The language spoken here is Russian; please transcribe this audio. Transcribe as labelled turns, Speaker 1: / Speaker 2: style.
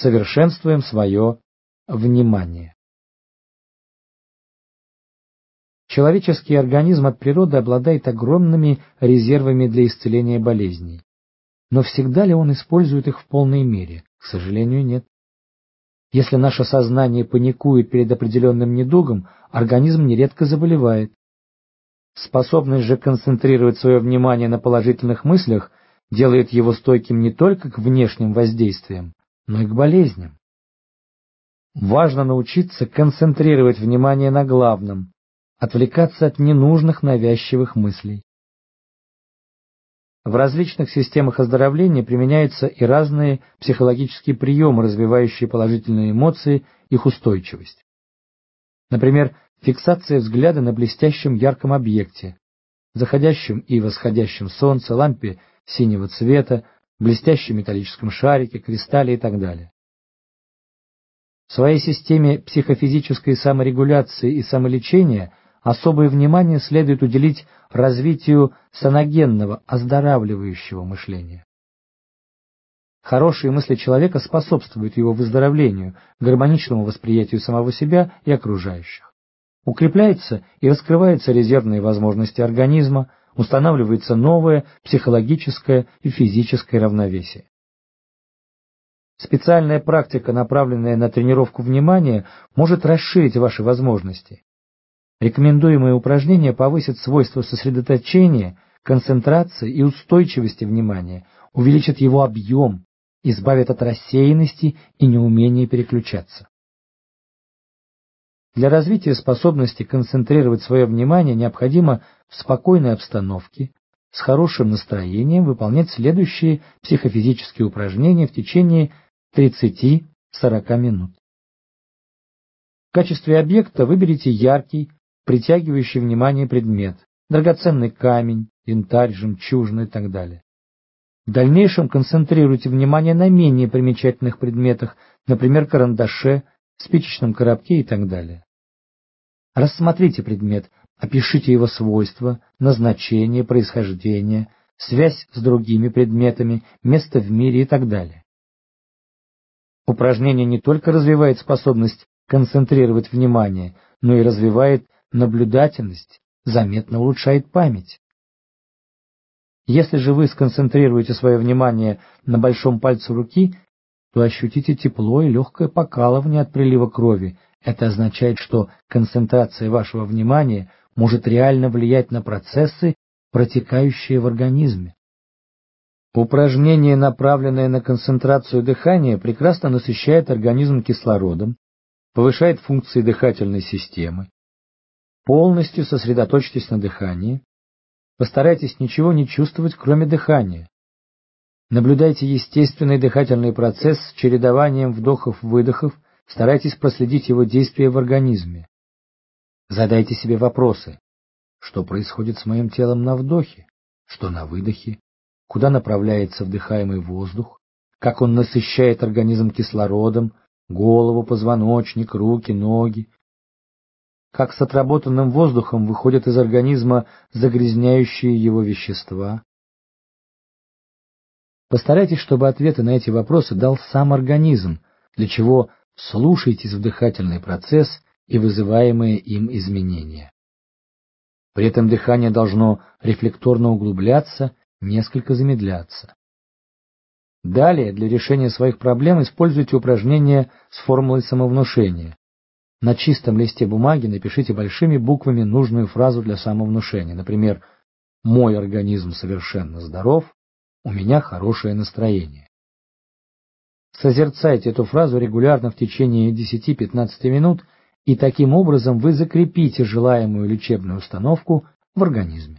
Speaker 1: совершенствуем свое внимание. Человеческий организм от природы обладает огромными резервами для исцеления болезней. Но всегда ли он использует их в полной мере? К сожалению, нет. Если наше сознание паникует перед определенным недугом, организм нередко заболевает. Способность же концентрировать свое внимание на положительных мыслях делает его стойким не только к внешним воздействиям, но и к болезням. Важно научиться концентрировать внимание на главном, отвлекаться от ненужных навязчивых мыслей. В различных системах оздоровления применяются и разные психологические приемы, развивающие положительные эмоции, их устойчивость. Например, фиксация взгляда на блестящем ярком объекте, заходящем и восходящем солнце, лампе синего цвета, блестящем металлическом шарике, кристалле и так далее. В своей системе психофизической саморегуляции и самолечения особое внимание следует уделить развитию саногенного, оздоравливающего мышления. Хорошие мысли человека способствуют его выздоровлению, гармоничному восприятию самого себя и окружающих. Укрепляются и раскрываются резервные возможности организма, устанавливается новое психологическое и физическое равновесие. Специальная практика, направленная на тренировку внимания, может расширить ваши возможности. Рекомендуемые упражнения повысят свойства сосредоточения, концентрации и устойчивости внимания, увеличат его объем, избавят от рассеянности и неумения переключаться. Для развития способности концентрировать свое внимание необходимо в спокойной обстановке, с хорошим настроением выполнять следующие психофизические упражнения в течение 30-40 минут. В качестве объекта выберите яркий, притягивающий внимание предмет, драгоценный камень, янтарь, жемчужина и так далее. В дальнейшем концентрируйте внимание на менее примечательных предметах, например, карандаше, спичечном коробке и так далее. Рассмотрите предмет, опишите его свойства, назначение, происхождение, связь с другими предметами, место в мире и так далее. Упражнение не только развивает способность концентрировать внимание, но и развивает наблюдательность, заметно улучшает память. Если же вы сконцентрируете свое внимание на большом пальце руки, то ощутите тепло и легкое покалывание от прилива крови. Это означает, что концентрация вашего внимания может реально влиять на процессы, протекающие в организме. Упражнение, направленное на концентрацию дыхания, прекрасно насыщает организм кислородом, повышает функции дыхательной системы, Полностью сосредоточьтесь на дыхании. Постарайтесь ничего не чувствовать, кроме дыхания. Наблюдайте естественный дыхательный процесс с чередованием вдохов-выдохов, старайтесь проследить его действия в организме. Задайте себе вопросы. Что происходит с моим телом на вдохе? Что на выдохе? Куда направляется вдыхаемый воздух? Как он насыщает организм кислородом, голову, позвоночник, руки, ноги? как с отработанным воздухом выходят из организма загрязняющие его вещества. Постарайтесь, чтобы ответы на эти вопросы дал сам организм, для чего слушайтесь в дыхательный процесс и вызываемые им изменения. При этом дыхание должно рефлекторно углубляться, несколько замедляться. Далее, для решения своих проблем используйте упражнения с формулой самовнушения. На чистом листе бумаги напишите большими буквами нужную фразу для самовнушения. Например, «Мой организм совершенно здоров, у меня хорошее настроение». Созерцайте эту фразу регулярно в течение 10-15 минут, и таким образом вы закрепите желаемую лечебную установку в организме.